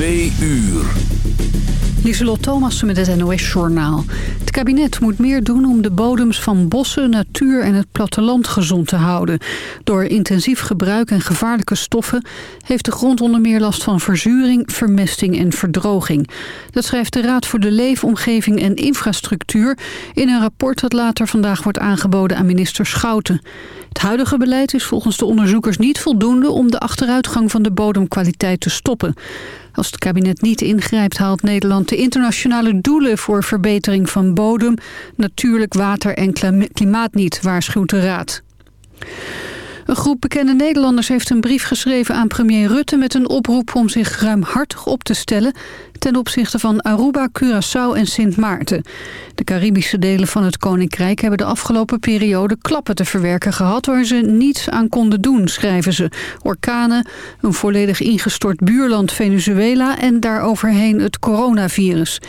Twee uur. Lieselot Thomassen met het NOS-journaal. Het kabinet moet meer doen om de bodems van bossen, natuur en het platteland gezond te houden. Door intensief gebruik en gevaarlijke stoffen... heeft de grond onder meer last van verzuring, vermesting en verdroging. Dat schrijft de Raad voor de Leefomgeving en Infrastructuur... in een rapport dat later vandaag wordt aangeboden aan minister Schouten. Het huidige beleid is volgens de onderzoekers niet voldoende... om de achteruitgang van de bodemkwaliteit te stoppen. Als het kabinet niet ingrijpt haalt Nederland de internationale doelen voor verbetering van bodem, natuurlijk water en klimaat niet, waarschuwt de Raad. Een groep bekende Nederlanders heeft een brief geschreven aan premier Rutte... met een oproep om zich ruimhartig op te stellen... ten opzichte van Aruba, Curaçao en Sint Maarten. De Caribische delen van het Koninkrijk hebben de afgelopen periode klappen te verwerken gehad... waar ze niets aan konden doen, schrijven ze. Orkanen, een volledig ingestort buurland Venezuela... en daaroverheen het coronavirus.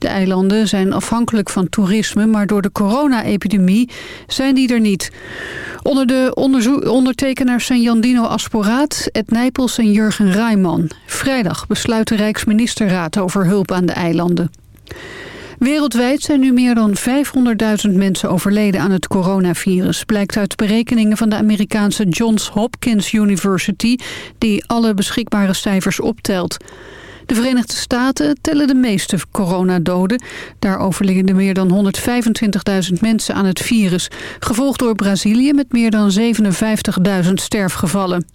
De eilanden zijn afhankelijk van toerisme, maar door de corona-epidemie zijn die er niet. Onder de ondertekenaars zijn Jandino Asporaat, Ed Nijpels en Jurgen Rijman. Vrijdag besluit de Rijksministerraad over hulp aan de eilanden. Wereldwijd zijn nu meer dan 500.000 mensen overleden aan het coronavirus. Blijkt uit berekeningen van de Amerikaanse Johns Hopkins University... die alle beschikbare cijfers optelt. De Verenigde Staten tellen de meeste coronadoden. Daar overliggen er meer dan 125.000 mensen aan het virus. Gevolgd door Brazilië met meer dan 57.000 sterfgevallen.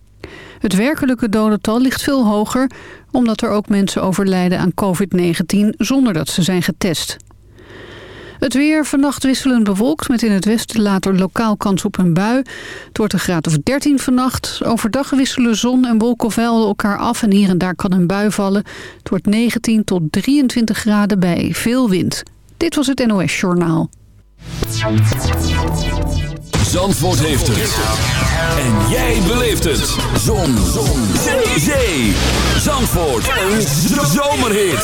Het werkelijke dodental ligt veel hoger... omdat er ook mensen overlijden aan COVID-19 zonder dat ze zijn getest. Het weer vannacht wisselend bewolkt met in het westen later lokaal kans op een bui. Het wordt een graad of 13 vannacht. Overdag wisselen zon en wolkenvelden elkaar af en hier en daar kan een bui vallen. Het wordt 19 tot 23 graden bij veel wind. Dit was het NOS Journaal. Zandvoort heeft het. En jij beleeft het. Zon. zon. Zee. Zee. Zandvoort. Een zomerhit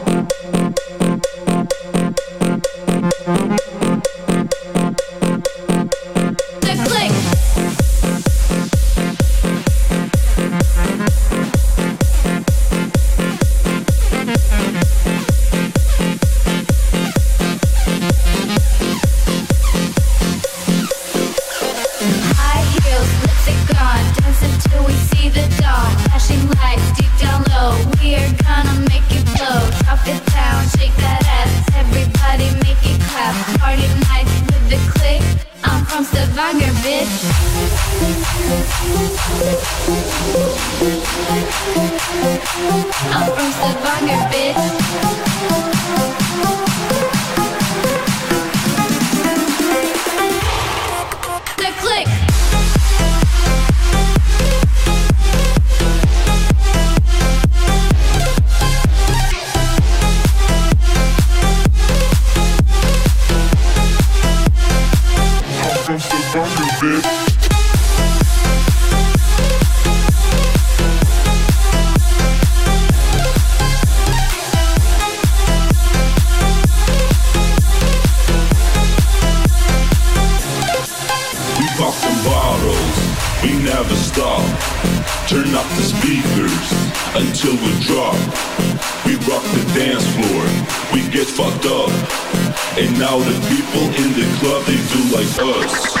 And now the people in the club, they do like us.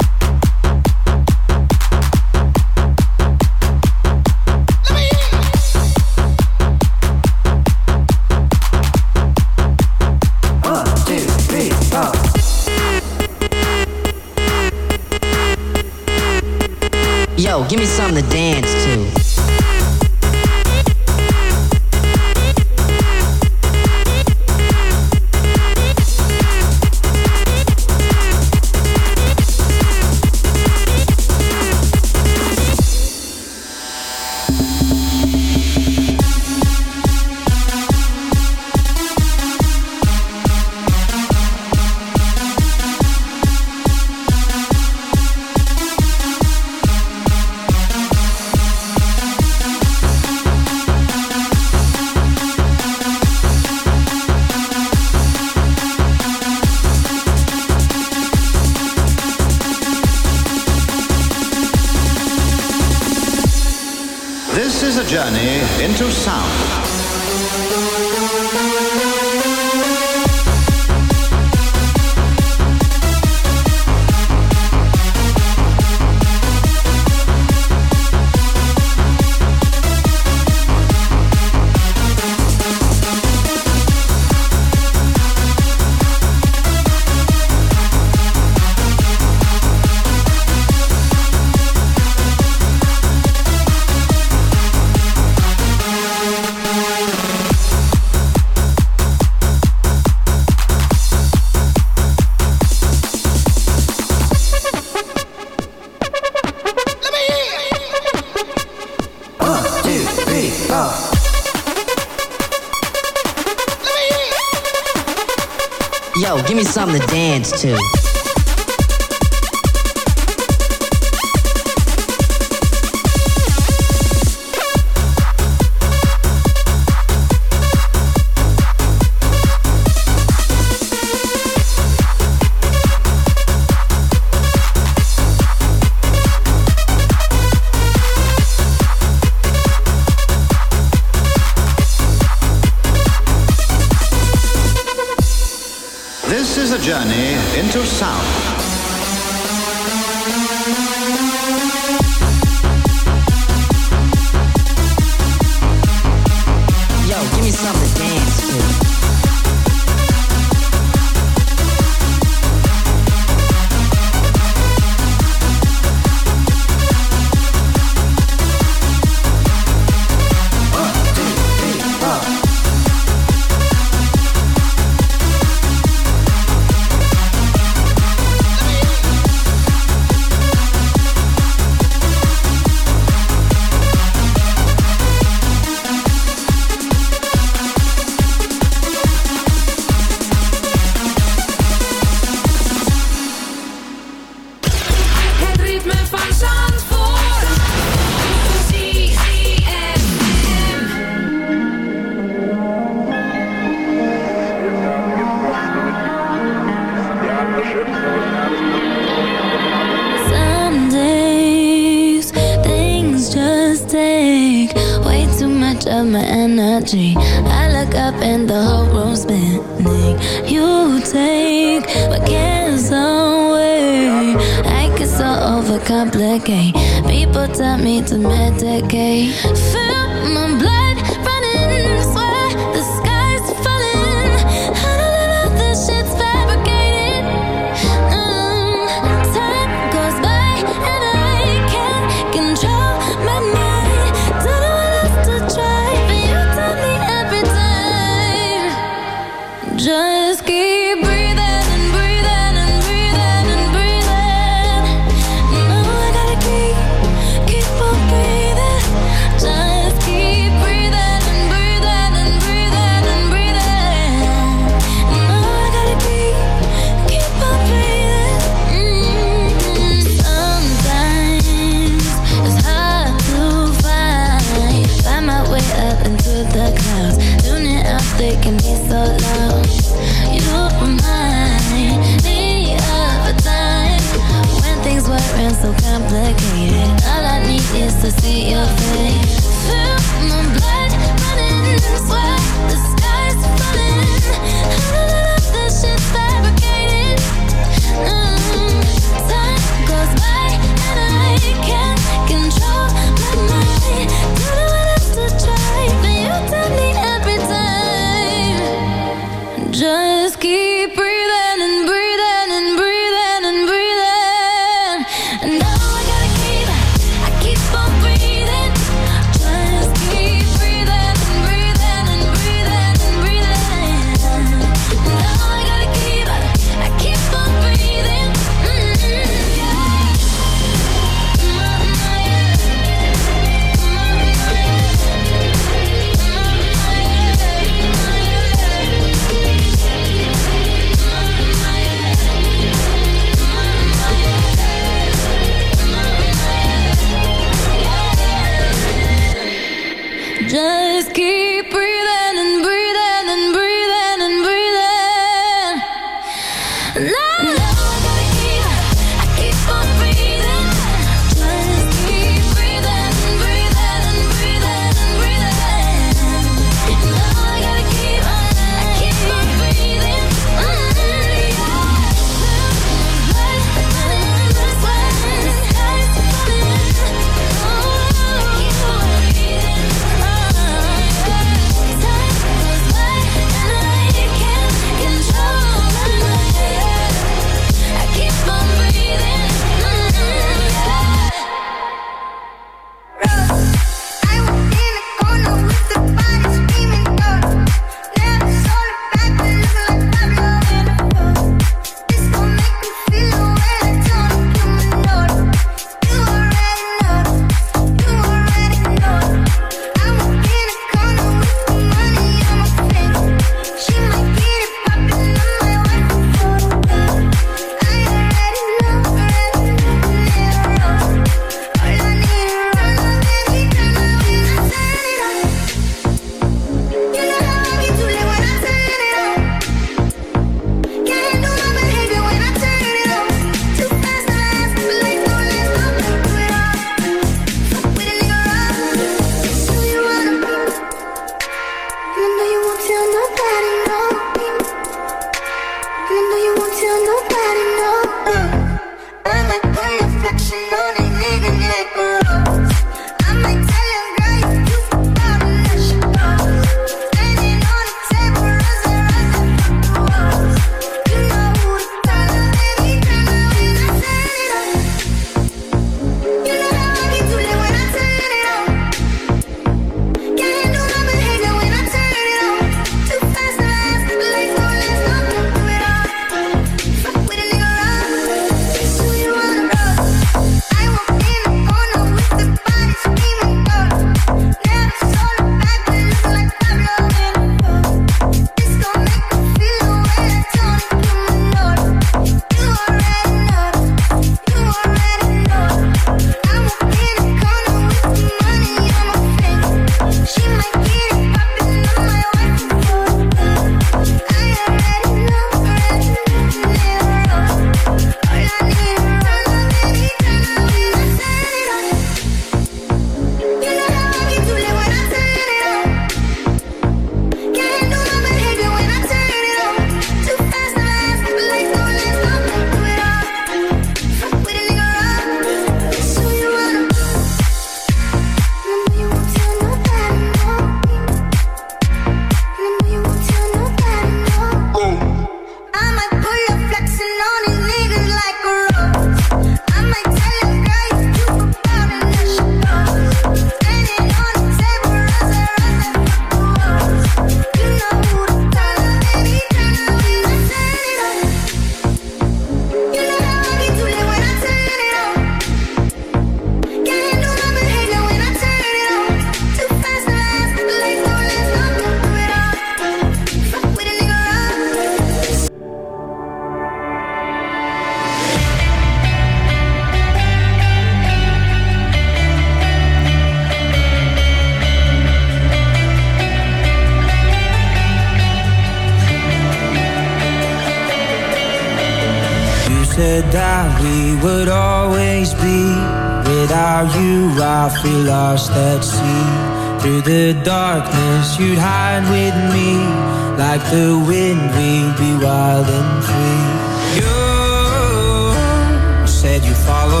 Follow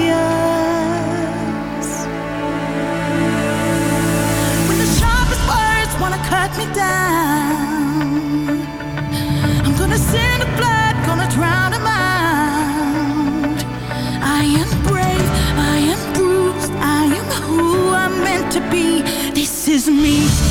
let me down. I'm gonna send the blood, gonna drown out. I am brave, I am bruised, I am who I'm meant to be. This is me.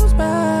goodbye.